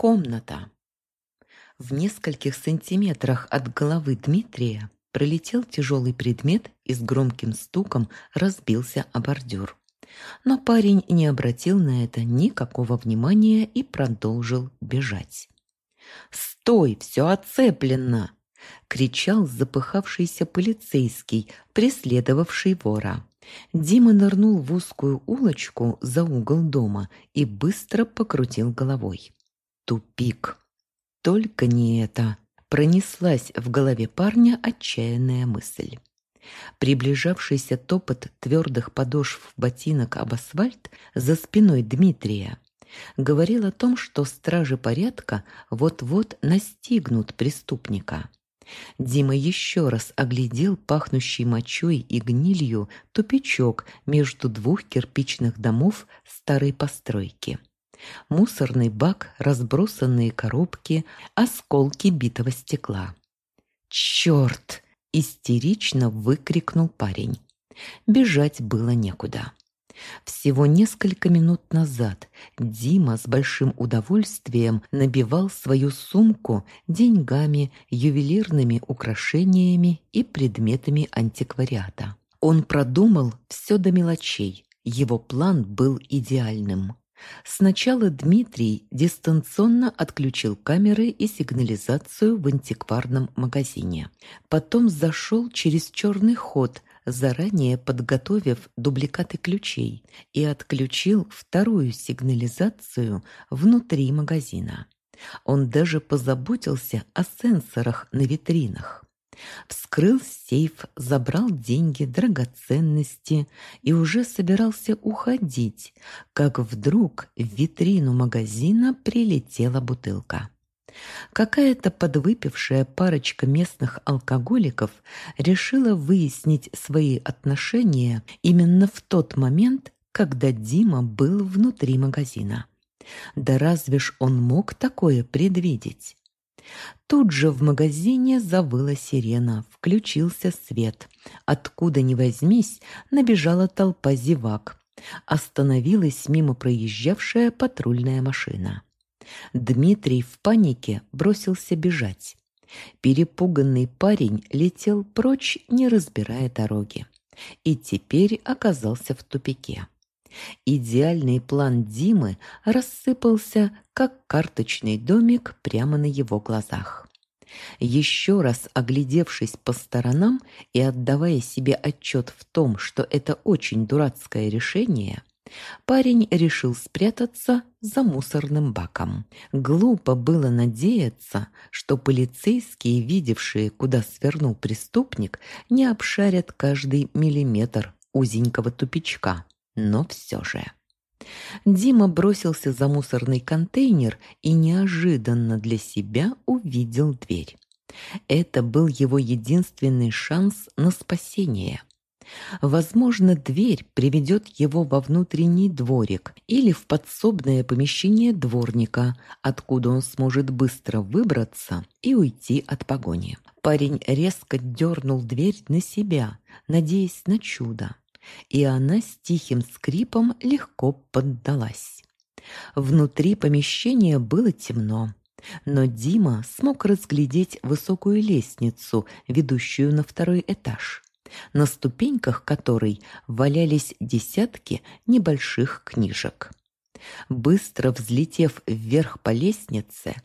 Комната. В нескольких сантиметрах от головы Дмитрия пролетел тяжелый предмет и с громким стуком разбился о бордюр. Но парень не обратил на это никакого внимания и продолжил бежать. «Стой, все оцеплено!» — кричал запыхавшийся полицейский, преследовавший вора. Дима нырнул в узкую улочку за угол дома и быстро покрутил головой. Тупик. Только не это. Пронеслась в голове парня отчаянная мысль. Приближавшийся топот твердых подошв ботинок об асфальт за спиной Дмитрия говорил о том, что стражи порядка вот-вот настигнут преступника. Дима еще раз оглядел пахнущий мочой и гнилью тупичок между двух кирпичных домов старой постройки. Мусорный бак, разбросанные коробки, осколки битого стекла. «Черт!» – истерично выкрикнул парень. Бежать было некуда. Всего несколько минут назад Дима с большим удовольствием набивал свою сумку деньгами, ювелирными украшениями и предметами антиквариата. Он продумал все до мелочей. Его план был идеальным. Сначала Дмитрий дистанционно отключил камеры и сигнализацию в антикварном магазине. Потом зашел через черный ход, заранее подготовив дубликаты ключей, и отключил вторую сигнализацию внутри магазина. Он даже позаботился о сенсорах на витринах. Вскрыл сейф, забрал деньги, драгоценности и уже собирался уходить, как вдруг в витрину магазина прилетела бутылка. Какая-то подвыпившая парочка местных алкоголиков решила выяснить свои отношения именно в тот момент, когда Дима был внутри магазина. Да разве ж он мог такое предвидеть? Тут же в магазине завыла сирена, включился свет. Откуда ни возьмись, набежала толпа зевак. Остановилась мимо проезжавшая патрульная машина. Дмитрий в панике бросился бежать. Перепуганный парень летел прочь, не разбирая дороги. И теперь оказался в тупике. Идеальный план Димы рассыпался, как карточный домик прямо на его глазах. Еще раз оглядевшись по сторонам и отдавая себе отчет в том, что это очень дурацкое решение, Парень решил спрятаться за мусорным баком. Глупо было надеяться, что полицейские, видевшие, куда свернул преступник, не обшарят каждый миллиметр узенького тупичка. Но все же... Дима бросился за мусорный контейнер и неожиданно для себя увидел дверь. Это был его единственный шанс на спасение – Возможно, дверь приведет его во внутренний дворик или в подсобное помещение дворника, откуда он сможет быстро выбраться и уйти от погони. Парень резко дернул дверь на себя, надеясь на чудо, и она с тихим скрипом легко поддалась. Внутри помещения было темно, но Дима смог разглядеть высокую лестницу, ведущую на второй этаж на ступеньках которой валялись десятки небольших книжек. Быстро взлетев вверх по лестнице,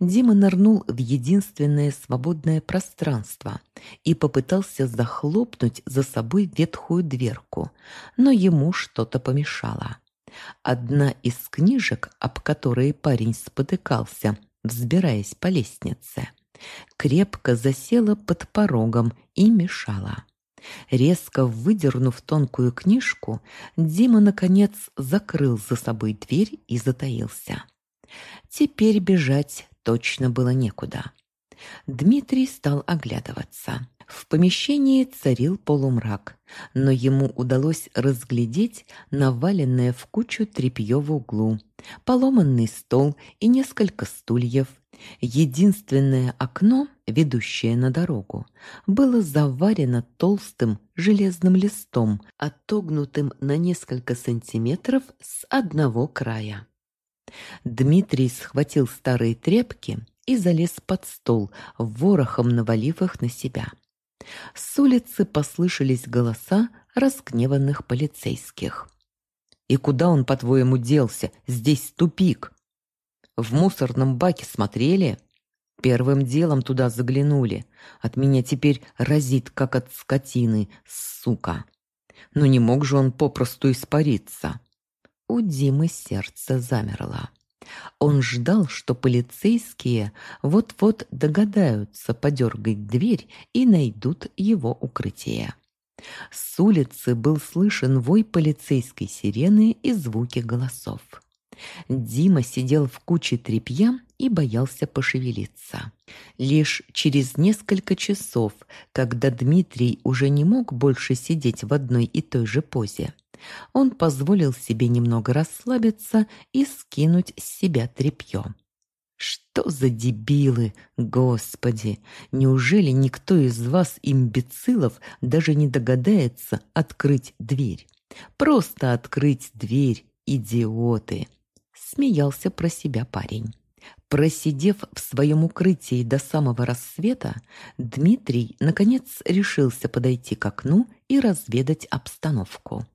Дима нырнул в единственное свободное пространство и попытался захлопнуть за собой ветхую дверку, но ему что-то помешало. Одна из книжек, об которые парень спотыкался, взбираясь по лестнице, крепко засела под порогом и мешала. Резко выдернув тонкую книжку, Дима, наконец, закрыл за собой дверь и затаился. Теперь бежать точно было некуда. Дмитрий стал оглядываться. В помещении царил полумрак, но ему удалось разглядеть наваленное в кучу тряпье в углу, поломанный стол и несколько стульев. Единственное окно, ведущее на дорогу, было заварено толстым железным листом, отогнутым на несколько сантиметров с одного края. Дмитрий схватил старые тряпки и залез под стол, ворохом навалив их на себя. С улицы послышались голоса разгневанных полицейских. «И куда он, по-твоему, делся? Здесь тупик!» «В мусорном баке смотрели?» Первым делом туда заглянули. От меня теперь разит, как от скотины, сука. Но не мог же он попросту испариться. У Димы сердце замерло. Он ждал, что полицейские вот-вот догадаются подергать дверь и найдут его укрытие. С улицы был слышен вой полицейской сирены и звуки голосов. Дима сидел в куче тряпья и боялся пошевелиться. Лишь через несколько часов, когда Дмитрий уже не мог больше сидеть в одной и той же позе, он позволил себе немного расслабиться и скинуть с себя тряпье. Что за дебилы, господи! Неужели никто из вас, имбецилов, даже не догадается открыть дверь? Просто открыть дверь, идиоты! Смеялся про себя парень. Просидев в своем укрытии до самого рассвета, Дмитрий, наконец, решился подойти к окну и разведать обстановку.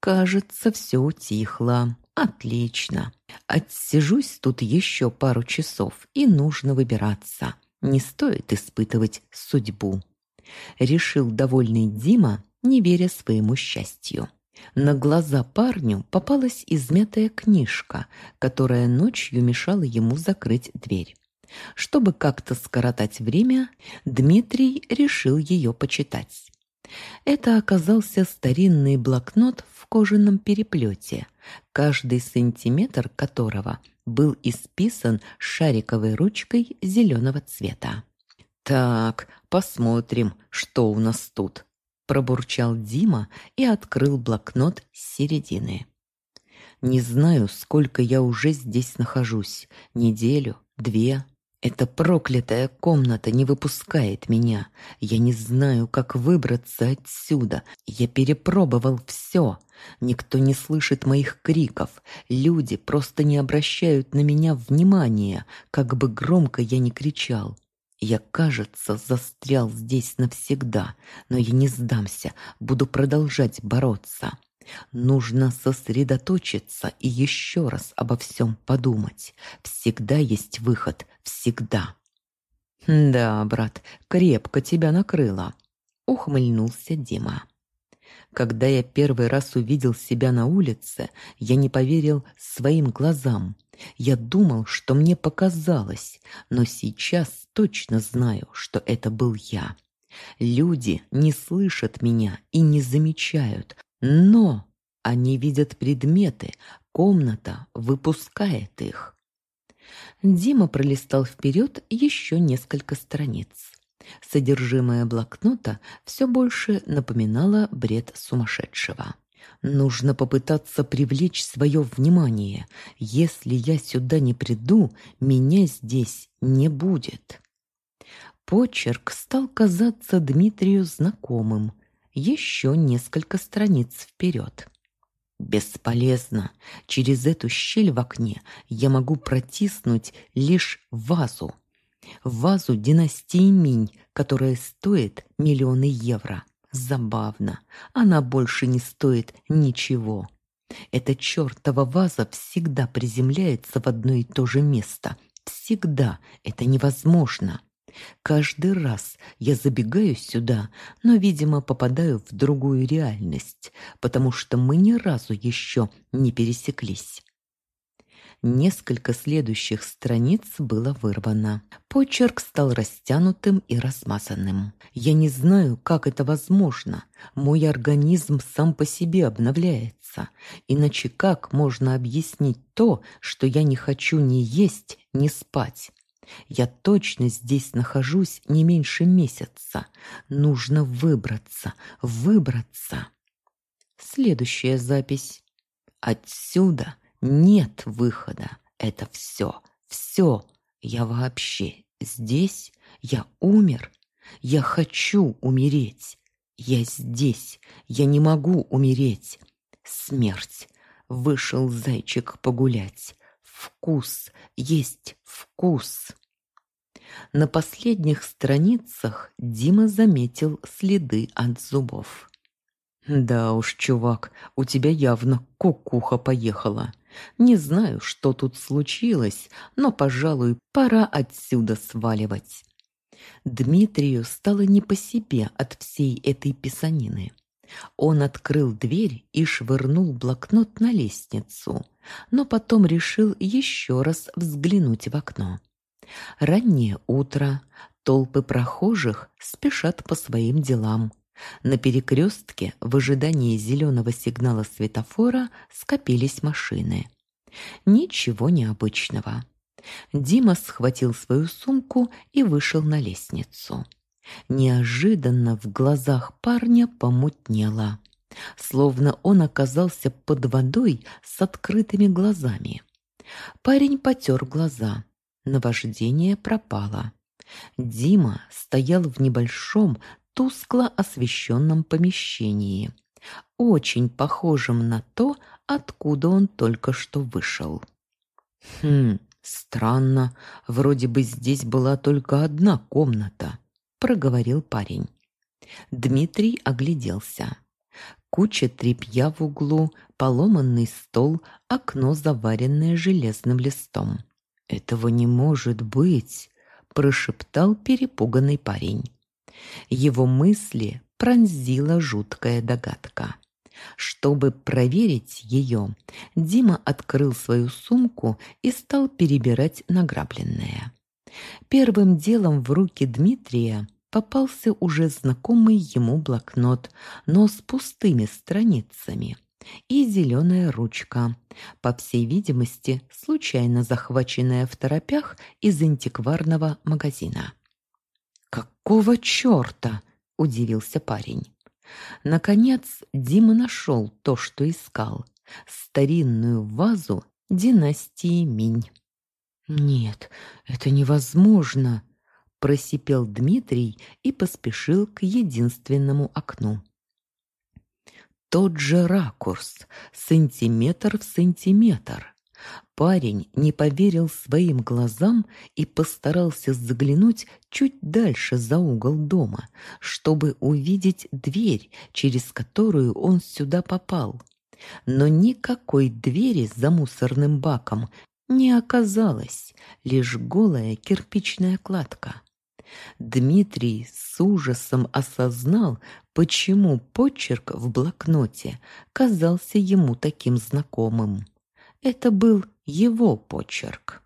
Кажется, все утихло. Отлично. Отсижусь тут еще пару часов, и нужно выбираться. Не стоит испытывать судьбу. Решил довольный Дима, не веря своему счастью. На глаза парню попалась измятая книжка, которая ночью мешала ему закрыть дверь. Чтобы как-то скоротать время, Дмитрий решил ее почитать. Это оказался старинный блокнот в кожаном переплете, каждый сантиметр которого был исписан шариковой ручкой зеленого цвета. «Так, посмотрим, что у нас тут», – пробурчал Дима и открыл блокнот с середины. «Не знаю, сколько я уже здесь нахожусь. Неделю, две, эта проклятая комната не выпускает меня. Я не знаю, как выбраться отсюда. Я перепробовал все. Никто не слышит моих криков. Люди просто не обращают на меня внимания, как бы громко я ни кричал. Я, кажется, застрял здесь навсегда, но я не сдамся, буду продолжать бороться. Нужно сосредоточиться и еще раз обо всем подумать. Всегда есть выход, всегда. «Да, брат, крепко тебя накрыло», — ухмыльнулся Дима. Когда я первый раз увидел себя на улице, я не поверил своим глазам. Я думал, что мне показалось, но сейчас точно знаю, что это был я. Люди не слышат меня и не замечают, но они видят предметы, комната выпускает их. Дима пролистал вперед еще несколько страниц. Содержимое блокнота все больше напоминало бред сумасшедшего. Нужно попытаться привлечь свое внимание. Если я сюда не приду, меня здесь не будет. Почерк стал казаться Дмитрию знакомым, еще несколько страниц вперед. Бесполезно. Через эту щель в окне я могу протиснуть лишь вазу. Вазу династии Минь, которая стоит миллионы евро. Забавно. Она больше не стоит ничего. Эта чертова ваза всегда приземляется в одно и то же место. Всегда. Это невозможно. Каждый раз я забегаю сюда, но, видимо, попадаю в другую реальность, потому что мы ни разу еще не пересеклись. Несколько следующих страниц было вырвано. Почерк стал растянутым и размазанным. Я не знаю, как это возможно. Мой организм сам по себе обновляется. Иначе как можно объяснить то, что я не хочу ни есть, ни спать? Я точно здесь нахожусь не меньше месяца. Нужно выбраться, выбраться. Следующая запись. Отсюда нет выхода. Это все, все. Я вообще здесь. Я умер. Я хочу умереть. Я здесь. Я не могу умереть. Смерть. Вышел зайчик погулять. вкус, есть вкус. На последних страницах Дима заметил следы от зубов. «Да уж, чувак, у тебя явно кукуха поехала. Не знаю, что тут случилось, но, пожалуй, пора отсюда сваливать». Дмитрию стало не по себе от всей этой писанины. Он открыл дверь и швырнул блокнот на лестницу, но потом решил еще раз взглянуть в окно. Раннее утро, толпы прохожих спешат по своим делам. На перекрестке в ожидании зеленого сигнала светофора скопились машины. Ничего необычного. Дима схватил свою сумку и вышел на лестницу. Неожиданно в глазах парня помутнело, словно он оказался под водой с открытыми глазами. Парень потер глаза. Наваждение пропало. Дима стоял в небольшом, тускло освещенном помещении, очень похожем на то, откуда он только что вышел. «Хм, странно, вроде бы здесь была только одна комната», — проговорил парень. Дмитрий огляделся. Куча тряпья в углу, поломанный стол, окно, заваренное железным листом. «Этого не может быть!» – прошептал перепуганный парень. Его мысли пронзила жуткая догадка. Чтобы проверить ее, Дима открыл свою сумку и стал перебирать награбленное. Первым делом в руки Дмитрия попался уже знакомый ему блокнот, но с пустыми страницами, и зеленая ручка, по всей видимости, случайно захваченная в торопях из антикварного магазина. «Какого черта?» – удивился парень. Наконец Дима нашел то, что искал – старинную вазу династии Минь. «Нет, это невозможно!» – просипел Дмитрий и поспешил к единственному окну. Тот же ракурс, сантиметр в сантиметр. Парень не поверил своим глазам и постарался заглянуть чуть дальше за угол дома, чтобы увидеть дверь, через которую он сюда попал. Но никакой двери за мусорным баком не оказалось, лишь голая кирпичная кладка. Дмитрий с ужасом осознал, почему почерк в блокноте казался ему таким знакомым. Это был его почерк.